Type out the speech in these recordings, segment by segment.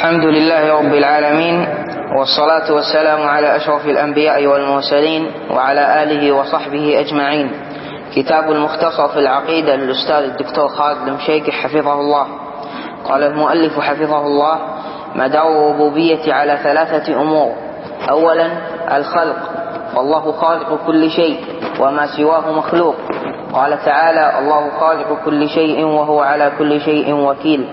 الحمد لله رب العالمين والصلاة والسلام على أشرف الأنبياء والمرسلين وعلى آله وصحبه أجمعين. كتاب المختصر في العقيدة للأستاذ الدكتور خالد المشيكي حفظه الله. قال المؤلف حفظه الله مدار الربوبية على ثلاثة أمور. أولا الخلق. والله خالق كل شيء وما سواه مخلوق. قال تعالى الله خالق كل شيء وهو على كل شيء وكيل.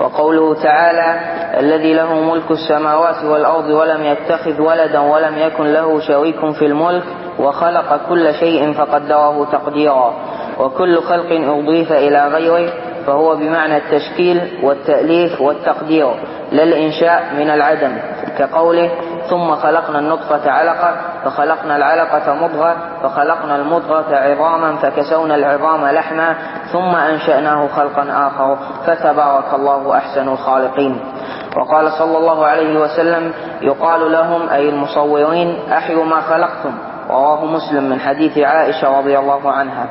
وقوله تعالى الذي له ملك السماوات والأرض ولم يتخذ ولدا ولم يكن له شريك في الملك وخلق كل شيء فقدره تقديرا. وكل خلق أضيف إلى غيره فهو بمعنى التشكيل والتأليف والتقدير لا الإنشاء من العدم. كقوله ثم خلقنا النطفة علقة فخلقنا العلقة مضغة فخلقنا المضغة عظاما فكسونا العظام لحما ثم أنشأناه خلقا آخر فتبارك الله أحسن الخالقين. وقال صلى الله عليه وسلم يقال لهم أي المصورين أحيوا ما خلقتم. رواه مسلم من حديث عائشة رضي الله عنها.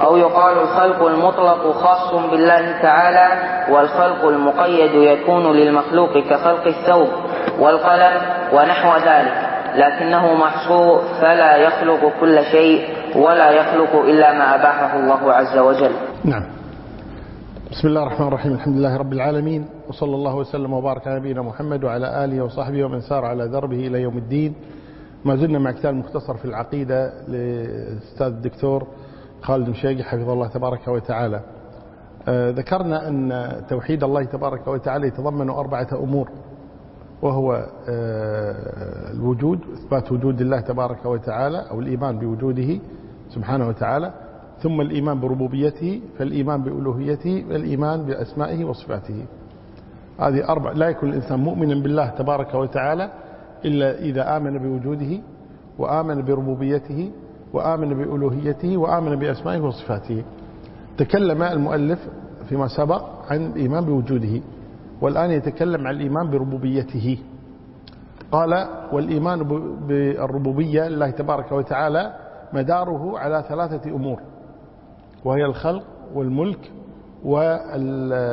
أو يقال الخلق المطلق خاص بالله تعالى والخلق المقيد يكون للمخلوق كخلق الثوب. والقلم ونحو ذلك. لكنه محصور فلا يخلق كل شيء ولا يخلق إلا ما أباحه الله عز وجل. نعم. بسم الله الرحمن الرحيم. الحمد لله رب العالمين وصلى الله وسلم وبارك على نبينا محمد وعلى آله وصحبه ومن سار على دربه إلى يوم الدين. ما زلنا مع كتاب مختصر في العقيدة للأستاذ الدكتور خالد مشيقي حفظه الله تبارك وتعالى. آه ذكرنا أن توحيد الله تبارك وتعالى يتضمن أربعة أمور. وهو آه الوجود إثبات وجود الله تبارك وتعالى أو الإيمان بوجوده سبحانه وتعالى ثم الإيمان بربوبيته فالإيمان بألوهيته والإيمان بأسمائه وصفاته. هذه أربع لا يكون الإنسان مؤمنا بالله تبارك وتعالى إلا إذا آمن بوجوده وآمن بربوبيته وآمن بألوهيته وآمن بأسمائه وصفاته. تكلم المؤلف فيما سبق عن الإيمان بوجوده. والآن يتكلم عن الإيمان بربوبيته. قال والإيمان بالربوبية لله تبارك وتعالى مداره على ثلاثة أمور. وهي الخلق والملك والأمر.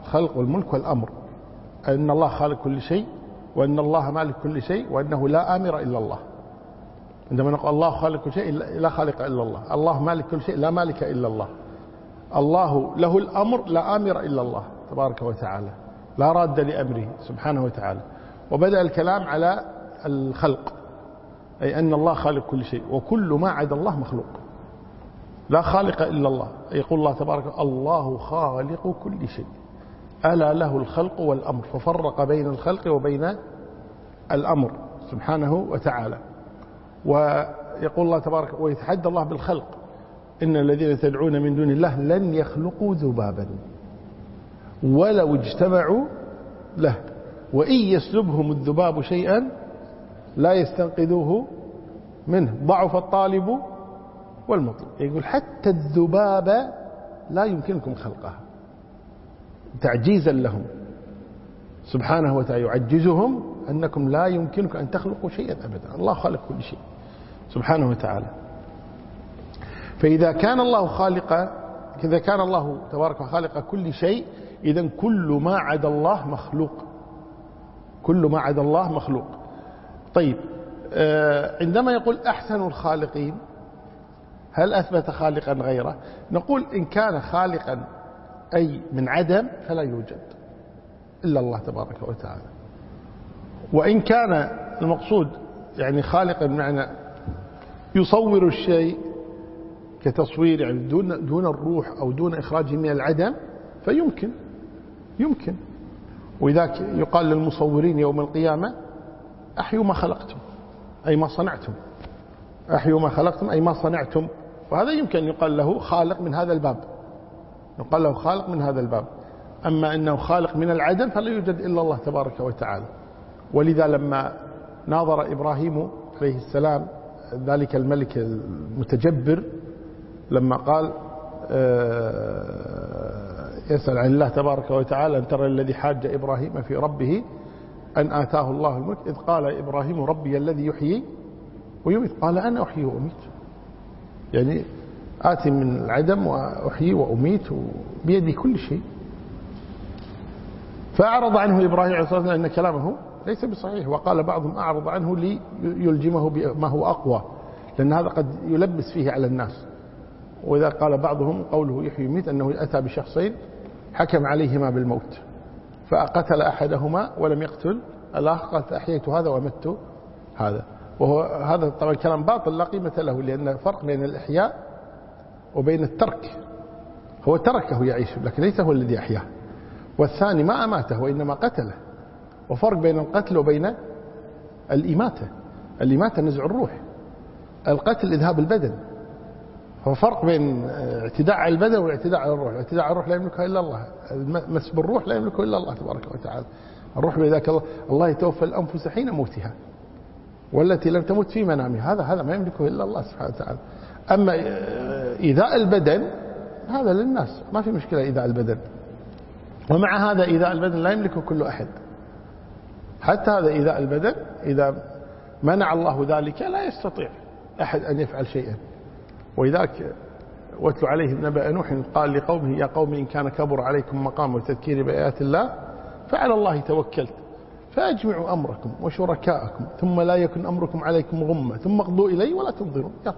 الخلق والملك والأمر. أن الله خالق كل شيء وأن الله مالك كل شيء وأنه لا آمر إلا الله. عندما نقول الله خالق كل شيء لا خالق إلا الله. الله مالك كل شيء لا مالك إلا الله. الله له الأمر لا آمر إلا الله. تبارك وتعالى لا راد لأمره سبحانه وتعالى. وبدأ الكلام على الخلق أي أن الله خالق كل شيء وكل ما عدا الله مخلوق. لا خالق إلا الله يقول الله تبارك الله خالق كل شيء. ألا له الخلق والأمر ففرق بين الخلق وبين الأمر سبحانه وتعالى. ويقول الله تبارك ويتحدى الله بالخلق إن الذين تدعون من دون الله لن يخلقوا ذبابا. ولو اجتمعوا له. وإن يسلبهم الذباب شيئا لا يستنقذوه منه. ضعف الطالب والمطلوب. يقول حتى الذباب لا يمكنكم خلقها. تعجيزا لهم. سبحانه وتعالى يعجزهم أنكم لا يمكنكم أن تخلقوا شيئا أبدا. الله خالق كل شيء. سبحانه وتعالى. فإذا كان الله خالق إذا كان الله تبارك خالق كل شيء إذا كل ما عدا الله مخلوق. كل ما عدا الله مخلوق. طيب عندما يقول أحسن الخالقين هل أثبت خالقا غيره؟ نقول إن كان خالقا أي من عدم فلا يوجد إلا الله تبارك وتعالى. وإن كان المقصود يعني خالقا بمعنى يصور الشيء كتصوير يعني دون, دون الروح أو دون إخراجه من العدم فيمكن. يمكن. وذاك يقال للمصورين يوم القيامة أحيوا ما خلقتم أي ما صنعتم. أحيوا ما خلقتم أي ما صنعتم. وهذا يمكن يقال له خالق من هذا الباب. يقال له خالق من هذا الباب. أما أنه خالق من العدم فلا يوجد إلا الله تبارك وتعالى. ولذا لما ناظر إبراهيم عليه السلام ذلك الملك المتجبر لما قال يسأل عن الله تبارك وتعالى أن ترى الذي حاج إبراهيم في ربه أن آتاه الله الملك؟ إذ قال إبراهيم ربي الذي يحيي ويميت. قال أنا أحيي وأميت. يعني آتي من العدم وأحيي وأميت بيدي كل شيء. فأعرض عنه إبراهيم عليه الصلاة والسلام أن كلامه ليس بصحيح. وقال بعضهم أعرض عنه ليلجمه بما هو أقوى لأن هذا قد يلبس فيه على الناس. وإذا قال بعضهم قوله يحيي يميت أنه أتى بشخصين حكم عليهما بالموت فقتل أحدهما ولم يقتل الآخر قال أحييت هذا ومت هذا. وهو هذا طبعا كلام باطل لا قيمة له لأن فرق بين الإحياء وبين الترك. هو تركه يعيش لكن ليس هو الذي أحياه. والثاني ما أماته وإنما قتله. وفرق بين القتل وبين الإماتة. الإماتة نزع الروح. القتل إذهاب البدن. هو فرق بين اعتداء على البدن والاعتداء على الروح. الاعتداء على الروح لا يملكها إلا الله. مس بالروح لا يملكه إلا الله تبارك وتعالى. الروح بذاك الله. الله يتوفى الأنفس حين موتها والتي لم تمت في منامها. هذا هذا ما يملكه إلا الله سبحانه وتعالى. أما إيذاء البدن هذا للناس. ما في مشكلة إيذاء البدن. ومع هذا إيذاء البدن لا يملكه كل أحد. حتى هذا إيذاء البدن إذا منع الله ذلك لا يستطيع أحد أن يفعل شيئا. ولذلك واتل عليهم نبأ نوح قال لقومه يا قوم إن كان كبر عليكم مقام وتذكير بآيات الله فعلى الله توكلت. فأجمعوا أمركم وشركاءكم ثم لا يكن أمركم عليكم غمة ثم اقضوا إلي ولا تنظرون. يلا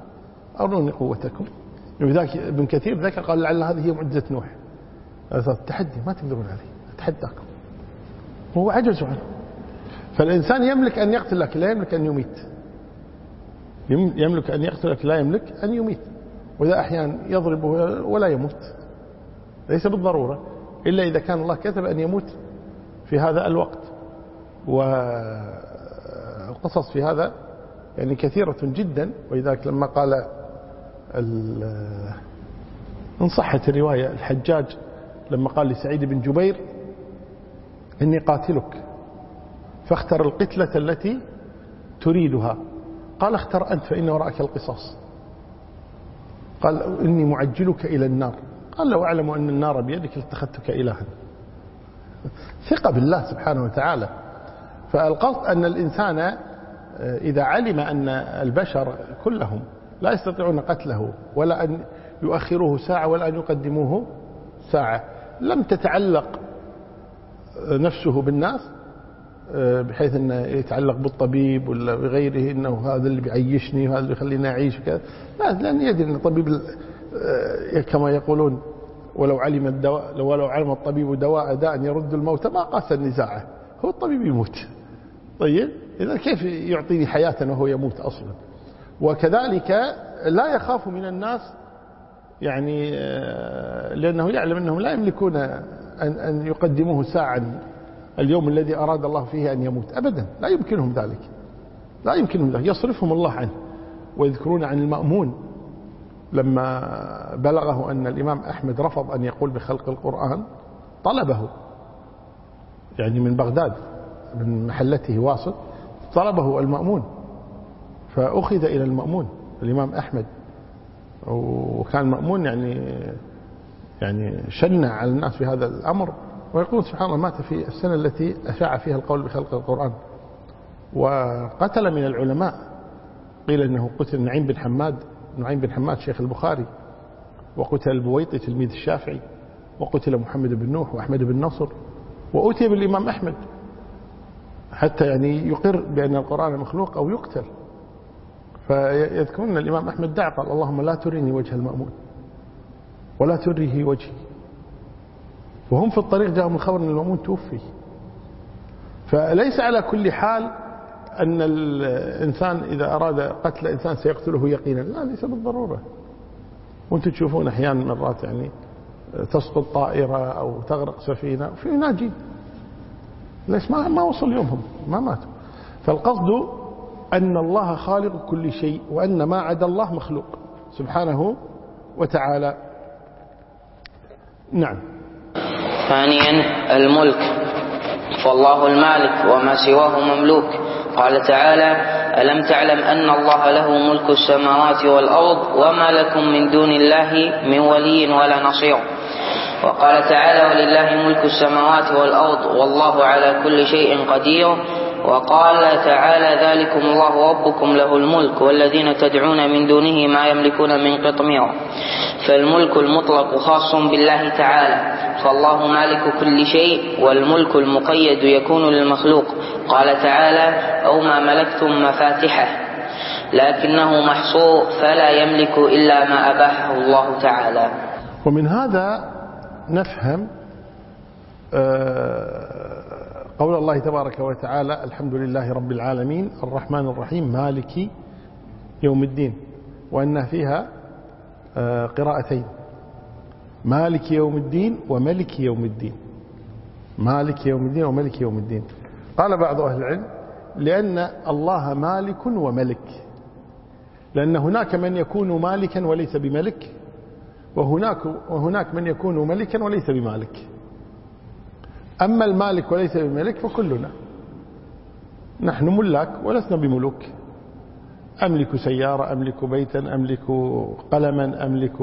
أروني قوتكم. وذاك ابن كثير ذكر قال لعل هذه هي معجزة نوح. التحدي ما تقدرون عليه أتحداكم. هو عجزوا عنه. فالإنسان يملك أن يقتل لك لا يملك أن يميت. يملك أن يقتلك لا يملك أن يميت. وإذا أحيانا يضربه ولا يموت. ليس بالضرورة إلا إذا كان الله كتب أن يموت في هذا الوقت. والقصص في هذا يعني كثيرة جدا. ولذلك لما قال إن صحت الرواية الحجاج لما قال لسعيد بن جبير إني قاتلك فاختر القتلة التي تريدها. قال اختر أنت فإن وراءك القصاص. قال إني معجلك إلى النار. قال لو أعلم أن النار بيدك لاتخذتك إلها. ثقة بالله سبحانه وتعالى. فالقصد أن الإنسان إذا علم أن البشر كلهم لا يستطيعون قتله ولا أن يؤخروه ساعة ولا أن يقدموه ساعة. لم تتعلق نفسه بالناس بحيث أنه يتعلق بالطبيب ولا بغيره أنه هذا اللي بيعيشني وهذا اللي بيخليني أعيش كذا لا لأن يدري أن الطبيب آه، كما يقولون ولو علم الدواء ولو علم الطبيب دواء داء يرد الموت ما قاس النزاعة هو الطبيب يموت. طيب؟ إذا كيف يعطيني حياة وهو يموت أصلا؟ وكذلك لا يخاف من الناس يعني آه، لأنه يعلم أنهم لا يملكون أن يقدموه ساعا. اليوم الذي أراد الله فيه أن يموت. أبدا. لا يمكنهم ذلك. لا يمكنهم ذلك. يصرفهم الله عنه. ويذكرون عن المأمون. لما بلغه أن الإمام أحمد رفض أن يقول بخلق القرآن طلبه. يعني من بغداد من محلته واصل طلبه المأمون. فأخذ إلى المأمون الإمام أحمد. وكان المأمون يعني يعني شنع على الناس في هذا الأمر. ويقول سبحان الله مات في السنة التي أشاع فيها القول بخلق القرآن وقتل من العلماء. قيل أنه قتل نعيم بن حماد نعيم بن حماد شيخ البخاري وقتل البويطي تلميذ الشافعي وقتل محمد بن نوح وأحمد بن نصر وأتي بالإمام أحمد حتى يعني يقر بأن القرآن مخلوق أو يقتل. فيذكرون الإمام أحمد دعا قال اللهم لا تريني وجه المأمون ولا تريه وجهي. وهم في الطريق جاءهم الخبر أن المأمون توفي. فليس على كل حال أن الإنسان إذا أراد قتل إنسان سيقتله يقينا. لا ليس بالضرورة. وأنتم تشوفون أحيانا مرات يعني تسقط طائرة أو تغرق سفينة. في ناجين ليش؟ ما ما وصل يومهم. ما ماتوا. فالقصد أن الله خالق كل شيء وأن ما عدا الله مخلوق سبحانه وتعالى. نعم. ثانيا الملك. فالله المالك وما سواه مملوك. قال تعالى ألم تعلم أن الله له ملك السماوات والأرض وما لكم من دون الله من ولي ولا نصير. وقال تعالى ولله ملك السماوات والأرض والله على كل شيء قدير. وقال تعالى ذلكم الله ربكم له الملك والذين تدعون من دونه ما يملكون من قطمير. فالملك المطلق خاص بالله تعالى. فالله مالك كل شيء والملك المقيد يكون للمخلوق. قال تعالى أو ما ملكتم مفاتحه لكنه محصور فلا يملك إلا ما أباحه الله تعالى. ومن هذا نفهم آه، قول الله تبارك وتعالى الحمد لله رب العالمين الرحمن الرحيم مالك يوم الدين. وأن فيها آه، قراءتين. مالك يوم الدين وملك يوم الدين. مالك يوم الدين وملك يوم الدين. قال بعض أهل العلم لأن الله مالك وملك. لأن هناك من يكون مالكا وليس بملك وهناك, وهناك من يكون ملكا وليس بمالك. أما المالك وليس بملك فكلنا. نحن ملاك ولسنا بملوك. أملك سيارة أملك بيتا أملك قلما أملك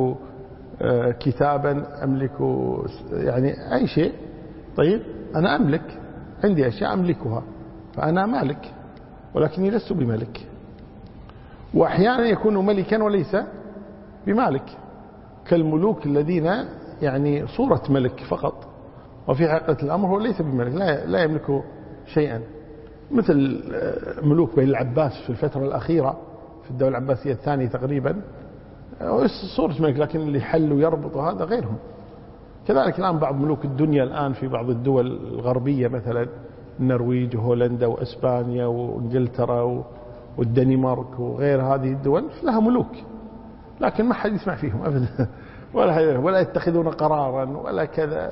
آه، كتابا أملك يعني أي شيء. طيب أنا أملك. عندي أشياء أملكها فأنا مالك ولكني لست بملك وأحيانا يكون ملكا وليس بمالك. كالملوك الذين يعني صورة ملك فقط. وفي حقيقة الأمر هو ليس بملك لا, يملك شيئا. مثل آه، ملوك بين العباس في الفترة الأخيرة في الدولة العباسية الثانية تقريبا صورة ملك لكن اللي حل ويربط هذا غيرهم. كذلك الآن بعض ملوك الدنيا الآن في بعض الدول الغربية مثلا النرويج وهولندا وإسبانيا وإنجلترا والدنمارك وغير هذه الدول لها ملوك. لكن ما حد يسمع فيهم أبدا. ولا, ولا يتخذون قرارا ولا كذا.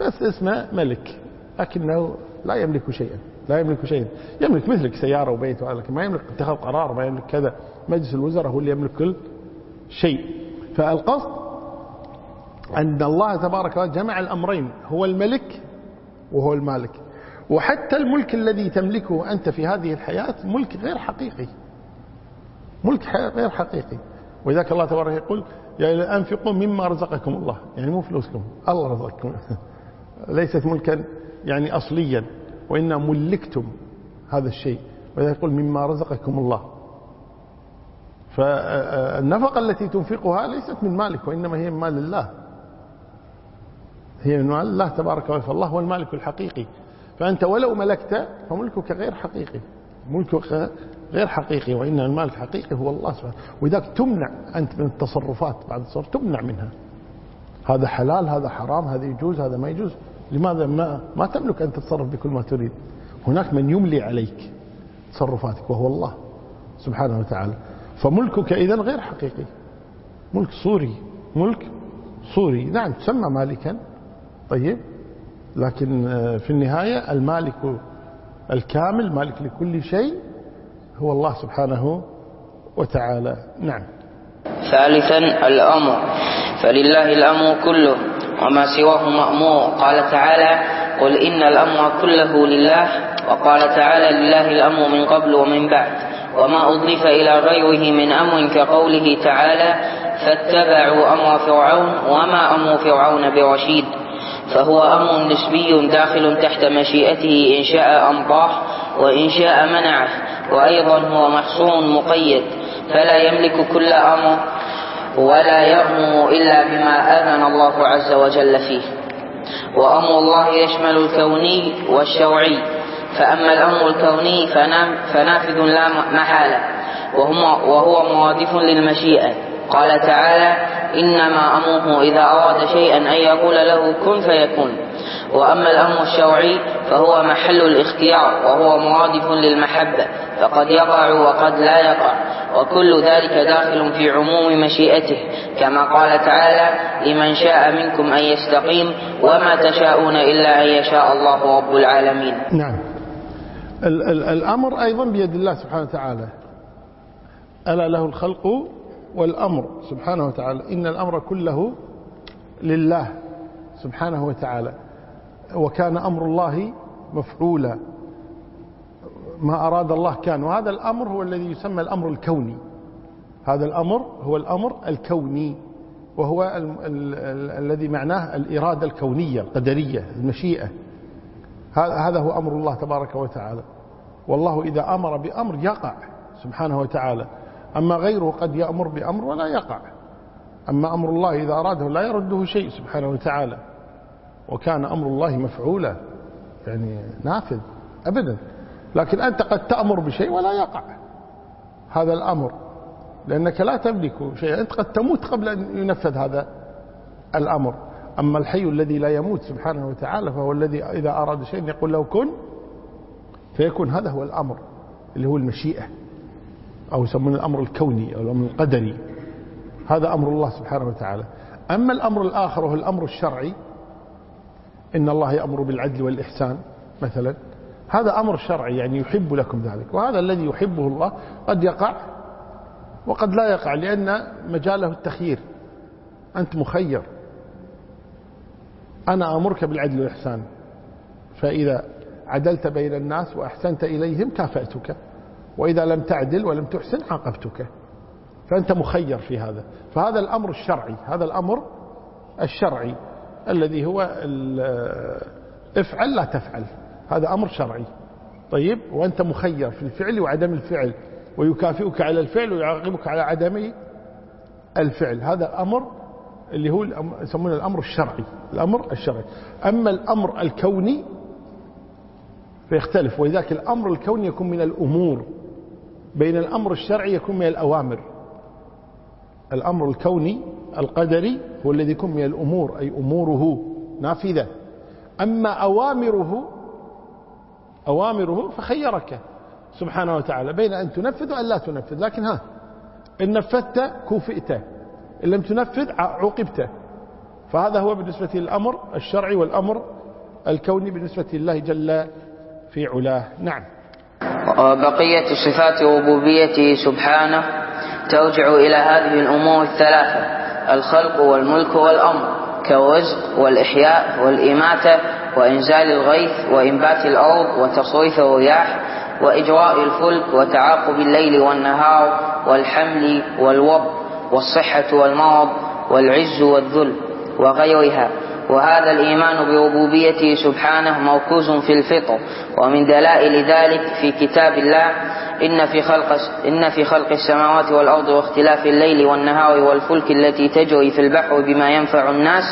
بس اسمه ملك لكنه لا يملك شيئا لا يملك شيئا. يملك مثلك سيارة وبيت لكن ما يملك اتخاذ قرار ما يملك كذا. مجلس الوزراء هو اللي يملك كل شيء. فالقصد أن الله تبارك وتعالى جمع الأمرين هو الملك وهو المالك. وحتى الملك الذي تملكه أنت في هذه الحياة ملك غير حقيقي. ملك غير حقيقي. وذاك الله تبارك يقول يا أنفقوا مما رزقكم الله. يعني مو فلوسكم الله رزقكم. ليست ملكا يعني أصليا. وإنما ملكتم هذا الشيء. وذلك يقول مما رزقكم الله. فالنفقة التي تنفقها ليست من مالك وإنما هي من مال الله. هي من مال الله تبارك وتعالى. فالله هو المالك الحقيقي. فأنت ولو ملكت فملكك غير حقيقي. ملكك غير حقيقي وإن المال الحقيقي هو الله سبحانه. وذلك تمنع أنت من التصرفات بعد التصرف تمنع منها. هذا حلال هذا حرام هذا يجوز هذا ما يجوز. لماذا ما, ما تملك أن تتصرف بكل ما تريد. هناك من يملي عليك تصرفاتك وهو الله سبحانه وتعالى. فملكك إذا غير حقيقي. ملك صوري ملك صوري نعم تسمى مالكا. طيب. لكن آه، في النهاية المالك الكامل مالك لكل شيء هو الله سبحانه وتعالى. نعم. ثالثا الأمر. فلله الأمر كله. وما سواه مأمور. قال تعالى قل إن الأمر كله لله وقال تعالى لله الأمر من قبل ومن بعد. وما أضيف إلى غيره من أمر كقوله تعالى فاتبعوا أمر فرعون وما أمر فرعون برشيد. فهو أمر نسبي داخل تحت مشيئته إن شاء أمضاه وإن شاء منعه وأيضا هو محصور مقيد. فلا يملك كل أمر ولا يأمر إلا بما آذن الله عز وجل فيه. وأمر الله يشمل الكوني والشرعي فأما الأمر الكوني فنافذ لا محالة. وهو مرادف للمشيئة. قال تعالى إنما أمره إذا أراد شيئا أن يقول له كن فيكون. وأما الأمر الشرعي فهو محل الاختيار وهو مرادف للمحبة. فقد يقع وقد لا يقع. وكل ذلك داخل في عموم مشيئته. كما قال تعالى لمن شاء منكم أن يستقيم وما تشاءون إلا أن يشاء الله رب العالمين. نعم. ال ال الأمر أيضا بيد الله سبحانه وتعالى. ألا له الخلق والأمر سبحانه وتعالى. إن الأمر كله لله سبحانه وتعالى. وكان أمر الله مفعولا. ما أراد الله كان. وهذا الأمر هو الذي يسمى الأمر الكوني. هذا الأمر هو الأمر الكوني. وهو ال ال ال الذي معناه الإرادة الكونية القدرية المشيئة. هذا هو أمر الله تبارك وتعالى. والله إذا أمر بأمر يقع سبحانه وتعالى. أما غيره قد يأمر بأمر ولا يقع. أما أمر الله إذا أراده لا يرده شيء سبحانه وتعالى. وكان أمر الله مفعولا يعني نافذ أبدا. لكن أنت قد تأمر بشيء ولا يقع. هذا الأمر. لأنك لا تملك شيئا. أنت قد تموت قبل أن ينفذ هذا الأمر. أما الحي الذي لا يموت سبحانه وتعالى فهو الذي إذا أراد شيئا يقول له كن فيكون هذا هو الأمر اللي هو المشيئة. أو يسمونه الأمر الكوني أو الأمر القدري. هذا أمر الله سبحانه وتعالى. أما الأمر الآخر وهو الأمر الشرعي إن الله يأمر بالعدل والإحسان مثلا. هذا أمر شرعي يعني يحب لكم ذلك. وهذا الذي يحبه الله قد يقع وقد لا يقع لأن مجاله التخيير. أنت مخير. أنا أمرك بالعدل والإحسان. فإذا عدلت بين الناس وأحسنت إليهم كافأتك. وإذا لم تعدل ولم تحسن عاقبتك. فأنت مخير في هذا. فهذا الأمر الشرعي. هذا الأمر الشرعي الذي هو افعل لا تفعل. هذا أمر شرعي. طيب وأنت مخير في الفعل وعدم الفعل ويكافئك على الفعل ويعاقبك على عدم الفعل. هذا أمر اللي هو يسمونه الأمر الشرعي. الأمر الشرعي. أما الأمر الكوني فيختلف ولذلك الأمر الكوني يكون من الأمور بين الأمر الشرعي يكون من الأوامر. الأمر الكوني القدري هو الذي يكون من الأمور أي أموره نافذة. أما أوامره أوامره فخيرك سبحانه وتعالى بين أن تنفذ وأن لا تنفذ. لكن ها إن نفذت كوفئت إن لم تنفذ عوقبت. فهذا هو بالنسبة للأمر الشرعي والأمر الكوني بالنسبة لله جل في علاه. نعم. وبقية صفات ربوبيته سبحانه ترجع إلى هذه الأمور الثلاثة الخلق والملك والأمر كالرزق والإحياء والإماتة وإنزال الغيث وإنبات الأرض وتصريف الرياح وإجراء الفلك وتعاقب الليل والنهار والحمل والوب والصحة والمرض والعز والذل وغيرها. وهذا الإيمان بربوبيته سبحانه موكوز في الفطر ومن دلائل ذلك في كتاب الله إن في خلق إن في خلق السماوات والأرض واختلاف الليل والنهار والفلك التي تجري في البحر بما ينفع الناس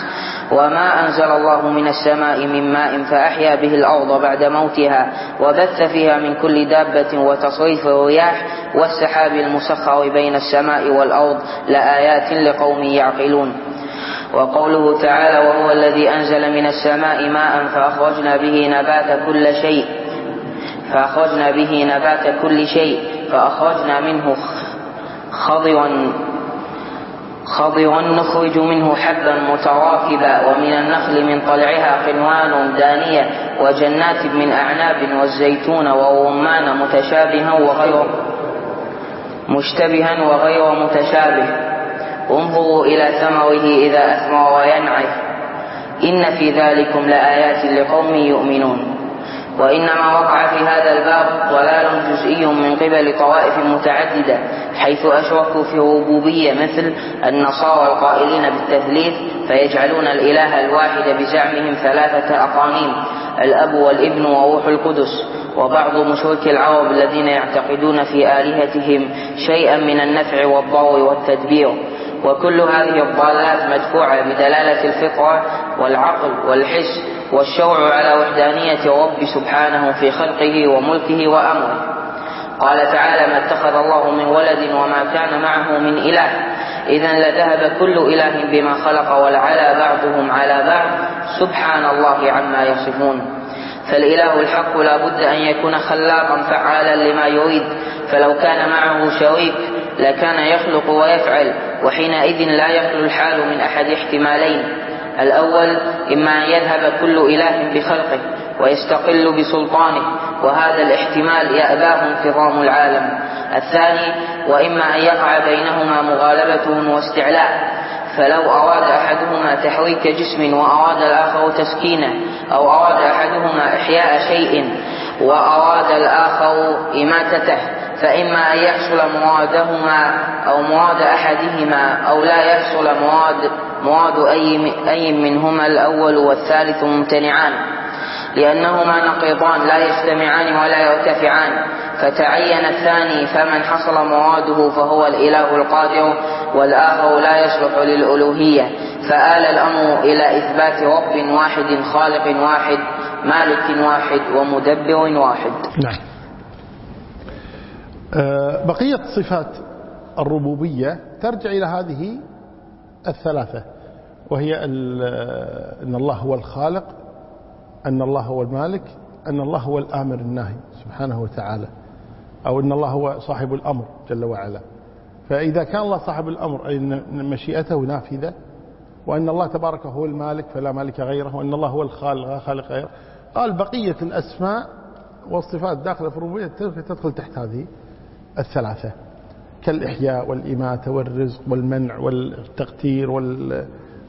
وما أنزل الله من السماء من ماء فأحيا به الأرض بعد موتها وبث فيها من كل دابة وتصريف الرياح والسحاب المسخر بين السماء والأرض لآيات لقوم يعقلون. وقوله تعالى وهو الذي أنزل من السماء ماء فأخرجنا به نبات كل شيء فأخرجنا به نبات كل شيء فأخرجنا منه خضرا خضرا نخرج منه حبا متراكبا ومن النخل من طلعها قنوان دانية وجنات من أعناب والزيتون والرمان متشابها وغير مشتبها وغير متشابه. انظروا إلى ثمره إذا أثمر وينعي إن في ذلكم لآيات لقوم يؤمنون. وإنما وقع في هذا الباب ضلال جزئي من قبل طوائف متعددة حيث أشركوا في ربوبية مثل النصارى القائلين بالتثليث فيجعلون الإله الواحد بزعمهم ثلاثة أقانيم الأب والابن وروح القدس وبعض مشركي العرب الذين يعتقدون في آلهتهم شيئا من النفع والضر والتدبير. وكل هذه الضالات مدفوعة بدلالة الفطرة والعقل والحس والشوع على وحدانية رب سبحانه في خلقه وملكه وأمره. قال تعالى ما اتخذ الله من ولد وما كان معه من إله. إذا لذهب كل إله بما خلق ولعلى بعضهم على بعض. سبحان الله عما يصفون. فالإله الحق لا بد أن يكون خلاقا فعالا لما يريد. فلو كان معه شريك لكان يخلق ويفعل وحينئذ لا يخلو الحال من أحد احتمالين. الأول إما أن يذهب كل إله بخلقه ويستقل بسلطانه وهذا الاحتمال يأباه انتظام العالم. الثاني وإما أن يقع بينهما مغالبة واستعلاء. فلو أراد أحدهما تحريك جسم وأراد الآخر تسكينه أو أراد أحدهما إحياء شيء وأراد الآخر إماتته فإما أن يحصل مرادهما أو مراد أحدهما أو لا يحصل مراد مراد أي أي منهما الأول والثالث ممتنعان لأنهما نقيضان لا يجتمعان ولا يرتفعان. فتعين الثاني فمن حصل مراده فهو الإله القادر والآخر لا يصلح للألوهية. فآل الأمر إلى إثبات رب واحد خالق واحد مالك واحد ومدبر واحد. نعم. آه، بقية صفات الربوبية ترجع إلى هذه الثلاثة. وهي أن الله هو الخالق أن الله هو المالك أن الله هو الآمر الناهي سبحانه وتعالى أو أن الله هو صاحب الأمر جل وعلا. فإذا كان الله صاحب الأمر أي أن مشيئته نافذة وأن الله تبارك هو المالك فلا مالك غيره وأن الله هو الخالق لا خالق غيره. قال بقية الأسماء والصفات داخل في الربوبية تدخل تحت هذه الثلاثة. كالإحياء والإماتة والرزق والمنع والتقتير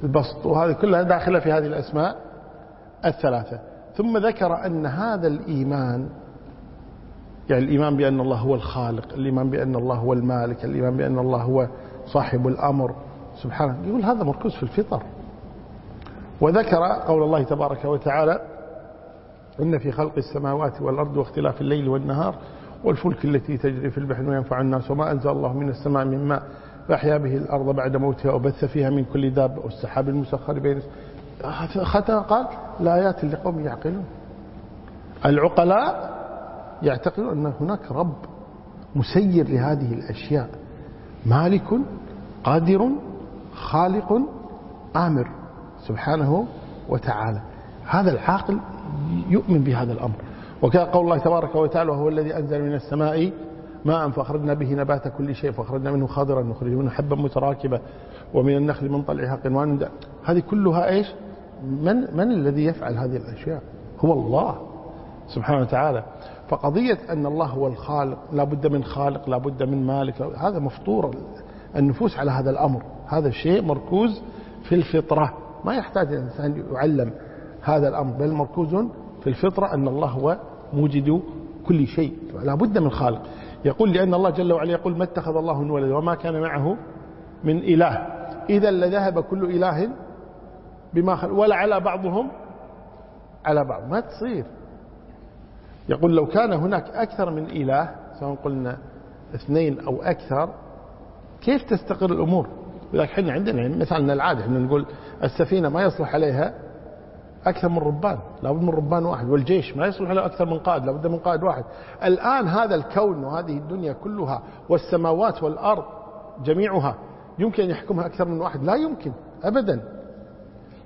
والبسط وهذه كلها داخلة في هذه الأسماء الثلاثة. ثم ذكر أن هذا الإيمان يعني الإيمان بأن الله هو الخالق الإيمان بأن الله هو المالك الإيمان بأن الله هو صاحب الأمر. سبحانه يقول هذا مركوز في الفطر. وذكر قول الله تبارك وتعالى إن في خلق السماوات والأرض واختلاف الليل والنهار والفلك التي تجري في البحر وينفع الناس وما أنزل الله من السماء من ماء. فأحيا به الأرض بعد موتها وبث فيها من كل داب والسحاب المسخر بين ختم قال لآيات لقوم يعقلون. العقلاء يعتقدون أن هناك رب مسير لهذه الأشياء. مالك قادر خالق آمر سبحانه وتعالى. هذا العاقل يؤمن بهذا الأمر. وكان قول الله تبارك وتعالى وهو الذي أنزل من السماء ماء فأخرجنا به نبات كل شيء فأخرجنا منه خضرا نخرج منه حبا متراكبة ومن النخل من طلعها قنوان هذه كلها إيش؟ من, من الذي يفعل هذه الأشياء؟ هو الله سبحانه وتعالى. فقضية أن الله هو الخالق لا بد من خالق لا بد من مالك هذا مفطور. النفوس على هذا الأمر هذا الشيء مركوز في الفطرة. ما يحتاج الإنسان يعلم هذا الأمر بل مركوز في الفطرة أن الله هو موجد كل شيء. لا بد من خالق. يقول لأن الله جل وعلا يقول ما اتخذ الله من ولد وما كان معه من إله. إذا لذهب كل إله بما خلق ولا على بعضهم على بعض. ما تصير. يقول لو كان هناك أكثر من إله سواء قلنا اثنين أو أكثر كيف تستقر الأمور؟ لذلك إحنا عندنا مثلا العادة إحنا نقول السفينة ما يصلح عليها أكثر من ربان لابد من ربان واحد والجيش ما يصلح له أكثر من قائد لابد من قائد واحد. الآن هذا الكون وهذه الدنيا كلها والسماوات والأرض جميعها يمكن أن يحكمها أكثر من واحد. لا يمكن أبدا.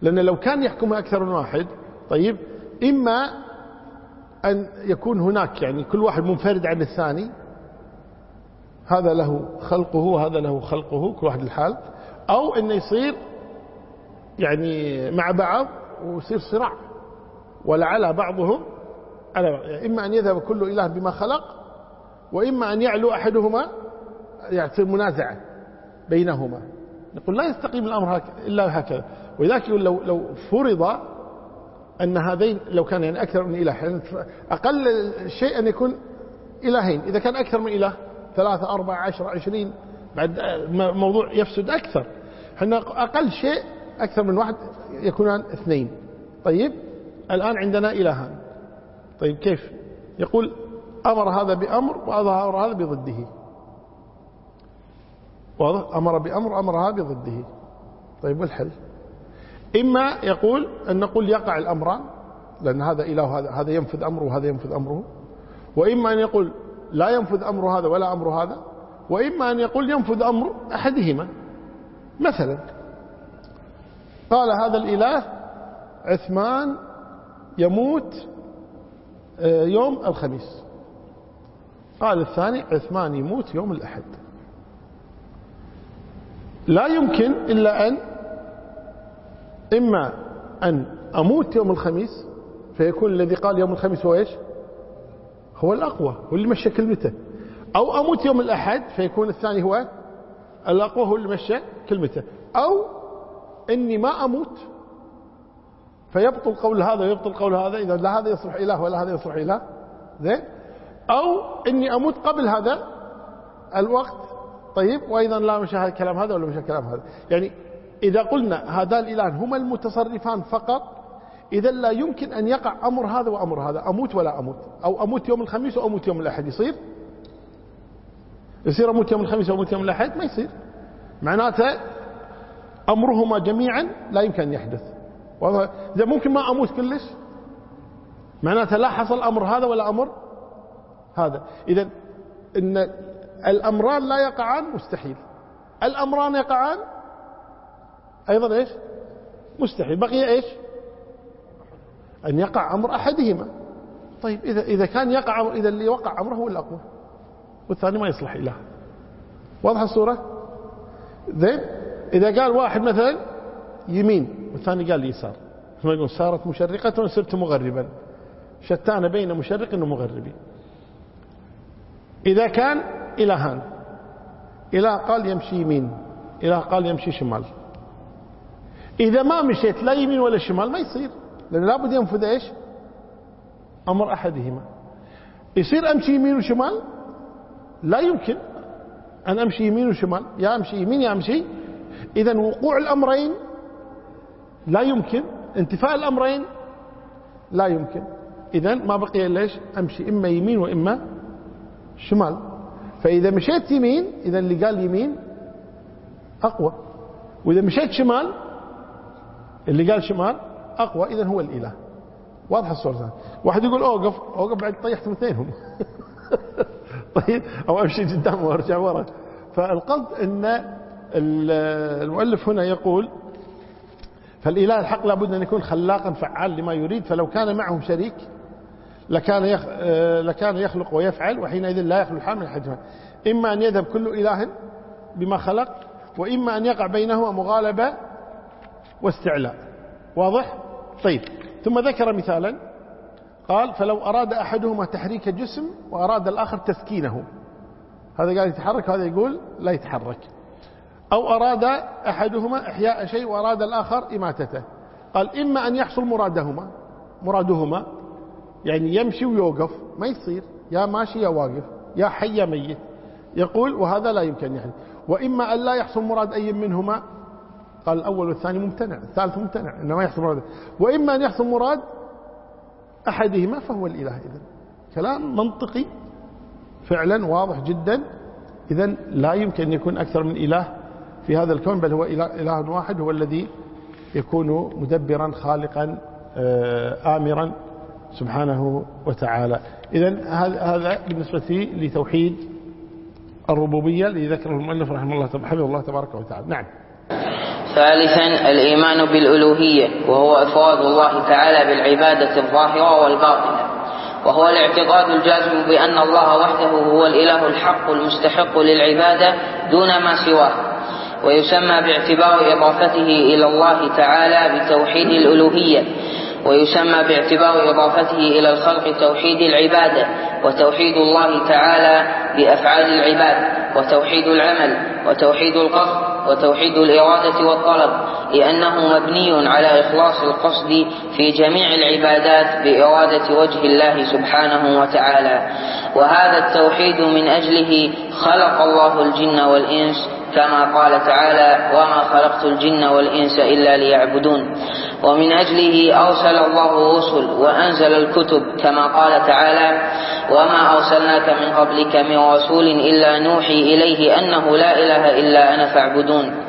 لأن لو كان يحكمها أكثر من واحد طيب إما أن يكون هناك يعني كل واحد منفرد عن الثاني هذا له خلقه وهذا له خلقه كل واحد الحال أو أنه يصير يعني مع بعض ويصير صراع. ولعل بعضهم على بعض يعني إما أن يذهب كل إله بما خلق وإما أن يعلو أحدهما تصير منازعة بينهما. نقول لا يستقيم الأمر إلا هكذا. ولذلك لو, لو فرض أن هذين لو كان يعني أكثر من إله يعني أقل شيء أن يكون إلهين. إذا كان أكثر من إله ثلاثة أربعة عشر عشرين بعد موضوع يفسد أكثر. إحنا أقل شيء أكثر من واحد يكونان اثنين. طيب الآن عندنا إلهان. طيب كيف؟ يقول أمر هذا بأمر وأظهر هذا بضده. واضح؟ أمر بأمر أمر هذا بضده. طيب والحل؟ إما يقول أن نقول يقع الأمران لأن هذا إله هذا هذا ينفذ أمره وهذا ينفذ أمره. وإما أن يقول لا ينفذ أمر هذا ولا أمر هذا. وإما أن يقول ينفذ أمر أحدهما. مثلا قال هذا الإله عثمان يموت آه، يوم الخميس. قال الثاني عثمان يموت يوم الأحد. لا يمكن إلا أن إما أن أموت يوم الخميس فيكون الذي قال يوم الخميس هو إيش؟ هو الأقوى هو اللي مشى كلمته. أو أموت يوم الأحد فيكون الثاني هو الأقوى هو اللي مشى كلمته. أو إني ما أموت. فيبطل قول هذا ويبطل قول هذا إذا لا هذا يصلح إله ولا هذا يصلح إله. زين؟ أو إني أموت قبل هذا الوقت. طيب وأيضا لا مشى الكلام هذا ولا مشى الكلام هذا. يعني إذا قلنا هذا الإله هما المتصرفان فقط إذا لا يمكن أن يقع أمر هذا وأمر هذا أموت ولا أموت. أو أموت يوم الخميس وأموت يوم الأحد يصير؟ يصير أموت يوم الخميس وأموت يوم الأحد؟ ما يصير. معناته أمرهما جميعا لا يمكن أن يحدث. إذا ممكن ما أموت كلش معناته لا حصل أمر هذا ولا أمر هذا. إذا إن الأمران لا يقعان مستحيل. الأمران يقعان أيضا إيش؟ مستحيل. بقي إيش؟ أن يقع أمر أحدهما. طيب إذا, إذا كان يقع أمر إذا اللي وقع أمره هو الأقوى والثاني ما يصلح إله. واضح الصورة؟ زين؟ إذا قال واحد مثلا يمين والثاني قال يسار. ثم يقول صارت مشرقة وصرت مغربا. شتان بين مشرق ومغربي إذا كان إلهان إله قال يمشي يمين. إله قال يمشي شمال. إذا ما مشيت لا يمين ولا شمال ما يصير. لأن لابد ينفذ إيش؟ أمر أحدهما. يصير أمشي يمين وشمال؟ لا يمكن. أن أمشي يمين وشمال يا أمشي يمين يا أمشي إذا وقوع الأمرين لا يمكن انتفاء الأمرين لا يمكن. إذا ما بقي إلا إيش؟ أمشي إما يمين وإما شمال. فإذا مشيت يمين إذا اللي قال يمين أقوى. وإذا مشيت شمال اللي قال شمال أقوى. إذا هو الإله. واضح الصورة واحد يقول أوقف أوقف بعد طيحتهم اثنينهم. طيب أو أمشي قدام وأرجع ورا. فالقصد أن المؤلف هنا يقول فالإله الحق لابد أن يكون خلاقا فعال لما يريد فلو كان معه شريك لكان لكان يخلق ويفعل وحينئذ لا يخلو الحال من حجمه. إما أن يذهب كل إله بما خلق وإما أن يقع بينهما مغالبة واستعلاء. واضح؟ طيب. ثم ذكر مثالا قال فلو أراد أحدهما تحريك جسم وأراد الآخر تسكينه. هذا قال يتحرك هذا يقول لا يتحرك. أو أراد أحدهما إحياء شيء وأراد الآخر إماتته. قال إما أن يحصل مرادهما مرادهما يعني يمشي ويوقف ما يصير يا ماشي يا واقف يا حي يا ميت. يقول وهذا لا يمكن يعني. وإما أن لا يحصل مراد أي منهما قال الأول والثاني ممتنع الثالث ممتنع إنما يحصل مراد. وإما أن يحصل مراد أحدهما فهو الإله إذن. كلام منطقي فعلا واضح جدا. إذا لا يمكن أن يكون أكثر من إله في هذا الكون بل هو إله واحد هو الذي يكون مدبرا خالقا آه، آمرا سبحانه وتعالى. إذا هذا بالنسبة لتوحيد الربوبية الذي ذكره المؤلف رحمه الله حفظه الله تبارك وتعالى. نعم. ثالثا الإيمان بالألوهية وهو إفراد الله تعالى بالعبادة الظاهرة والباطنة وهو الاعتقاد الجازم بأن الله وحده هو الإله الحق المستحق للعبادة دون ما سواه. ويسمى باعتبار إضافته إلى الله تعالى بتوحيد الألوهية ويسمى باعتبار إضافته إلى الخلق توحيد العبادة وتوحيد الله تعالى بأفعال العباد وتوحيد العمل وتوحيد القصد وتوحيد الإرادة والطلب لأنه مبني على إخلاص القصد في جميع العبادات بإرادة وجه الله سبحانه وتعالى. وهذا التوحيد من أجله خلق الله الجن والإنس كما قال تعالى وما خلقت الجن والإنس إلا ليعبدون ومن أجله أرسل الله الرسل وأنزل الكتب كما قال تعالى وما أرسلناك من قبلك من رسول إلا نوحي إليه أنه لا إله إلا أنا فاعبدون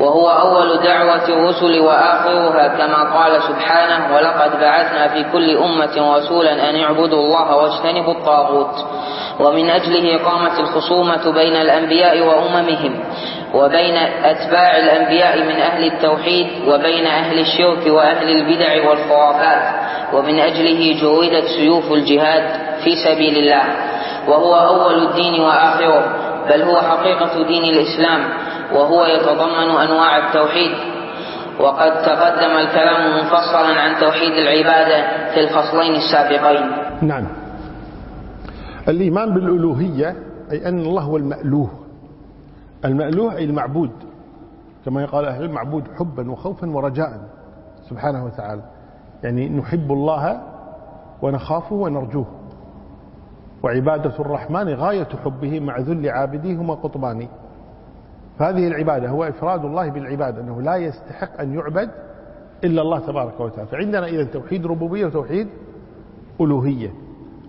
وهو أول دعوة الرسل وآخرها كما قال سبحانه ولقد بعثنا في كل أمة رسولا أن اعبدوا الله واجتنبوا الطاغوت ومن أجله قامت الخصومة بين الأنبياء وأممهم وبين أتباع الأنبياء من أهل التوحيد وبين أهل الشرك وأهل البدع والخرافات ومن أجله جودت سيوف الجهاد في سبيل الله وهو أول الدين وآخره بل هو حقيقة دين الإسلام وهو يتضمن أنواع التوحيد. وقد تقدم الكلام مفصلا عن توحيد العبادة في الفصلين السابقين. نعم. الإيمان بالألوهية أي أن الله هو المألوه. المألوه أي المعبود. كما يقال أهل المعبود حبا وخوفا ورجاء سبحانه وتعالى. يعني نحب الله ونخافه ونرجوه. وعبادة الرحمن غاية حبه مع ذل عابديه هما قطبان فهذه العبادة هو إفراد الله بالعبادة أنه لا يستحق أن يعبد إلا الله تبارك وتعالى. فعندنا إذا توحيد ربوبية وتوحيد ألوهية.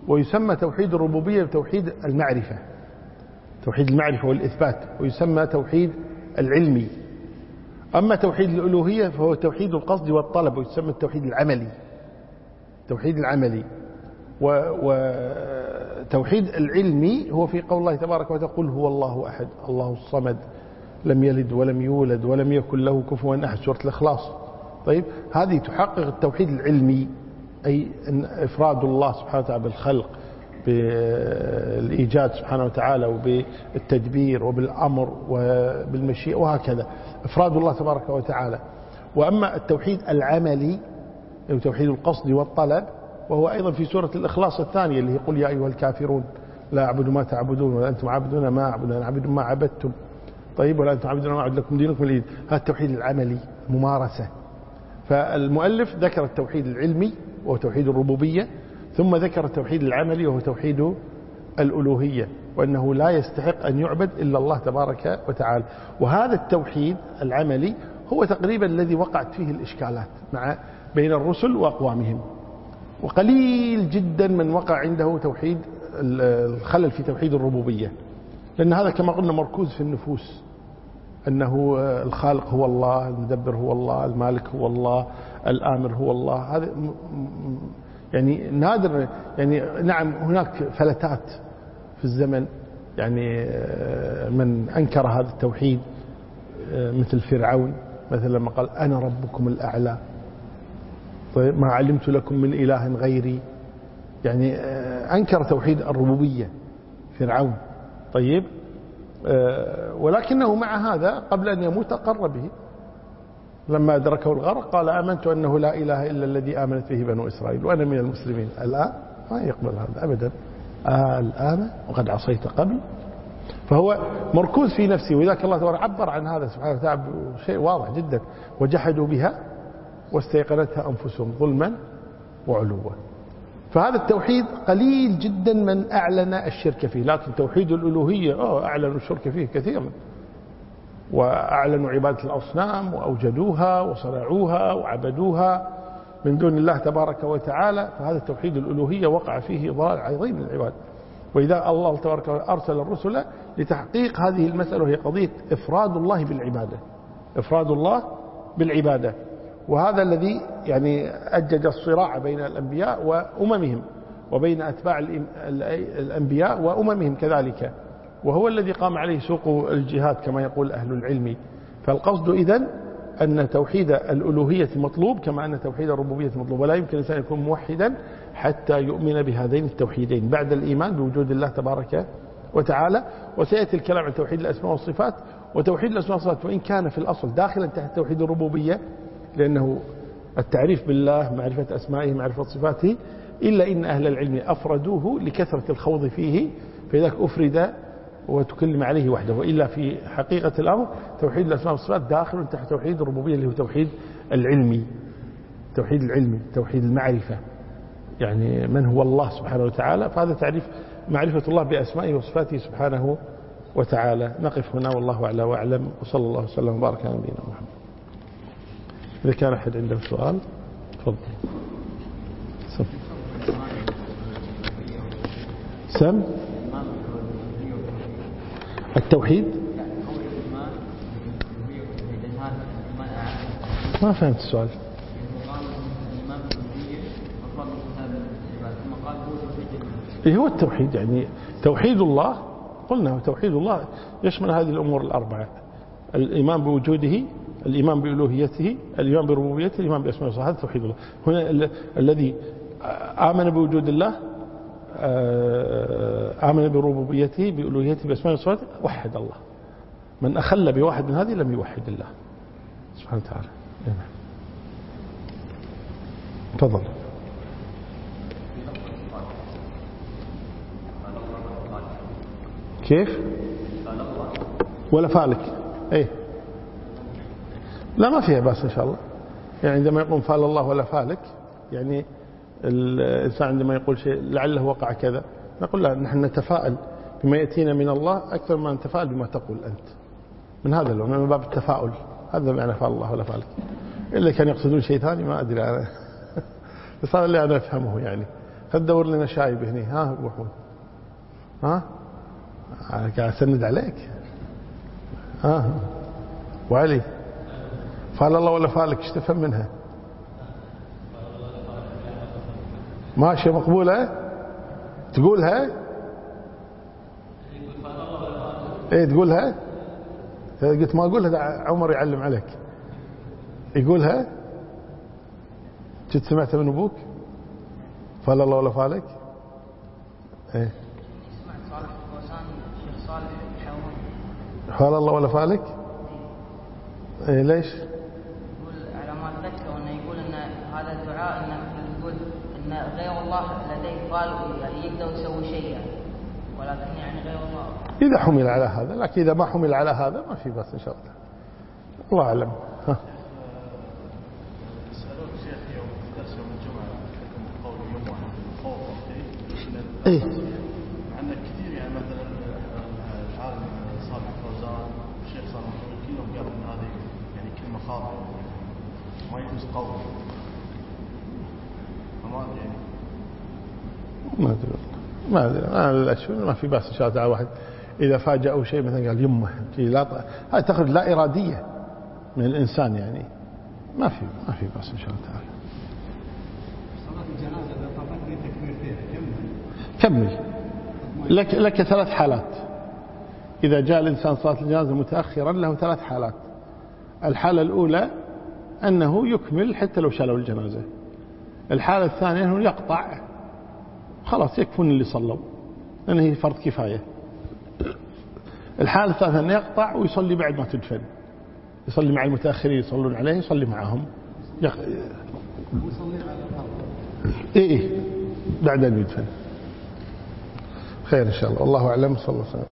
ويسمى توحيد الربوبية توحيد المعرفة. توحيد المعرفة والإثبات ويسمى توحيد العلمي. أما توحيد الألوهية فهو توحيد القصد والطلب ويسمى التوحيد العملي. توحيد العملي. وتوحيد العلمي هو في قول الله تبارك وتعالى قل هو الله أحد الله الصمد لم يلد ولم يولد ولم يكن له كفوا أحد. سورة الإخلاص. طيب هذه تحقق التوحيد العلمي. أي أن إفراد الله سبحانه وتعالى بالخلق بالإيجاد سبحانه وتعالى وبالتدبير وبالأمر وبالمشيئة وهكذا. إفراد الله تبارك وتعالى. وأما التوحيد العملي أو توحيد القصد والطلب وهو أيضا في سورة الإخلاص الثانية اللي يقول يا أيها الكافرون لا أعبد ما تعبدون ولا أنتم عبدون ما أعبد أنا عبد ما عبدتم. طيب ولا أنتم عبدون ما أعبد لكم دينكم هذا التوحيد العملي ممارسة فالمؤلف ذكر التوحيد العلمي وهو توحيد الربوبية ثم ذكر التوحيد العملي وهو توحيد الألوهية وأنه لا يستحق أن يعبد إلا الله تبارك وتعالى. وهذا التوحيد العملي هو تقريبا الذي وقعت فيه الإشكالات مع بين الرسل وأقوامهم. وقليل جدا من وقع عنده توحيد الخلل في توحيد الربوبية لأن هذا كما قلنا مركوز في النفوس. أنه الخالق هو الله المدبر هو الله المالك هو الله الآمر هو الله. هذا يعني نادر يعني نعم هناك فلتات في الزمن يعني من أنكر هذا التوحيد مثل فرعون مثلا لما قال أنا ربكم الأعلى. طيب ما علمت لكم من إله غيري. يعني أنكر توحيد الربوبية فرعون. طيب ولكنه مع هذا قبل أن يموت أقر به. لما أدركه الغرق قال آمنت أنه لا إله إلا الذي آمنت به بنو إسرائيل وأنا من المسلمين. الآن ما يقبل هذا أبدا. آه الآن وقد عصيت قبل. فهو مركوز في نفسه ولذلك الله تبارك عبر عن هذا سبحانه وتعالى شيء واضح جدا. وجحدوا بها واستيقنتها أنفسهم ظلما وعلوا. فهذا التوحيد قليل جدا من أعلن الشرك فيه لكن توحيد الألوهية أوه أعلنوا الشرك فيه كثيرا. وأعلنوا عبادة الأصنام وأوجدوها وصنعوها وعبدوها من دون الله تبارك وتعالى. فهذا توحيد الألوهية وقع فيه ضلال عظيم للعباد وإذا الله تبارك وتعالى أرسل الرسل لتحقيق هذه المسألة وهي قضية إفراد الله بالعبادة. إفراد الله بالعبادة. وهذا الذي يعني أجج الصراع بين الأنبياء وأممهم وبين أتباع الأنبياء وأممهم كذلك. وهو الذي قام عليه سوق الجهاد كما يقول أهل العلم. فالقصد إذن أن توحيد الألوهية مطلوب كما أن توحيد الربوبية مطلوب ولا يمكن الإنسان يكون موحدا حتى يؤمن بهذين التوحيدين بعد الإيمان بوجود الله تبارك وتعالى. وسيأتي الكلام عن توحيد الأسماء والصفات. وتوحيد الأسماء والصفات وإن كان في الأصل داخلا تحت توحيد الربوبية لأنه التعريف بالله معرفة أسمائه معرفة صفاته إلا إن أهل العلم أفردوه لكثرة الخوض فيه فإذا أفرد وتكلم عليه وحده. وإلا في حقيقة الأمر توحيد الأسماء والصفات داخل تحت توحيد الربوبية اللي هو توحيد العلمي. توحيد العلمي توحيد المعرفة. يعني من هو الله سبحانه وتعالى؟ فهذا تعريف معرفة الله بأسمائه وصفاته سبحانه وتعالى. نقف هنا والله أعلى وأعلم. وصلى الله وسلم وبارك على نبينا محمد. إذا كان أحد عنده سؤال تفضل. سم. سم؟ التوحيد؟ ما فهمت السؤال. إيه هو التوحيد يعني توحيد الله؟ قلنا توحيد الله يشمل هذه الأمور الأربعة. الإيمان بوجوده الإيمان بألوهيته الإيمان بربوبيته الإيمان بأسماء الله هذا توحيد الله. هنا الذي آمن بوجود الله آمن بربوبيته بألوهيته بأسماء وصفاته وحد الله. من أخل بواحد من هذه لم يوحد الله. سبحانه وتعالى. تفضل. كيف؟ ولا فالك إيه؟ لا ما فيها بأس إن شاء الله. يعني عندما يقول فال الله ولا فالك يعني الإنسان عندما يقول شيء لعله وقع كذا نقول لا نحن نتفائل بما يأتينا من الله أكثر ما نتفائل بما تقول أنت. من هذا اللون من باب التفاؤل. هذا معنى فعل الله ولا فعلك. إلا كان يقصدون شيء ثاني ما أدري. أنا بس هذا اللي أنا أفهمه يعني. فدور لنا شايب هنا ها أبو محمود ها؟ أنا قاعد أسند عليك. ها؟ وعلي. فعل الله ولا فالك إيش تفهم منها؟ ماشية مقبولة؟ تقولها؟ إيه تقولها؟ قلت ما أقولها عمر يعلم عليك. يقولها؟ كنت سمعتها من أبوك؟ فال الله ولا فالك إيه. فال الله ولا فالك إيه ليش يقول على ما اتذكر انه يقول ان هذا الدعاء انه مثل يقول ان غير الله لديه فال يعني يقدر يسوي شيء يعني ولكن يعني غير الله. إذا حمل على هذا لكن إذا ما حمل على هذا ما في بس إن شاء الله. الله أعلم. ها. إيه. مع أن كثير يعني مثلا العالم صالح فوزان الشيخ صالح كلهم قالوا أن هذه يعني كلمة خاطئة. ما يجوز قول. ما أدري. ما أدري. أنا الأشهر ما في بس إن شاء الله تعالى واحد. إذا فاجأه شيء مثلا قال يمه هذه تخرج لا إرادية من الإنسان يعني. ما في ما في بس إن شاء الله تعالى. الجنازة إذا طلبتني تكبيرتين كمل. كمل لك لك ثلاث حالات. إذا جاء الإنسان صلاة الجنازة متأخرا له ثلاث حالات. الحالة الأولى أنه يكمل حتى لو شالوا الجنازة. الحالة الثانية أنه يقطع. خلاص يكفون اللي صلوا. لأنه هي فرض كفاية. الحالة الثالثة أنه يقطع ويصلي بعد ما تدفن. يصلي مع المتأخرين يصلون عليه يصلي معهم. يق... إيه إيه. بعد أن يدفن. خير إن شاء الله. والله أعلم. صلى الله عليه وسلم.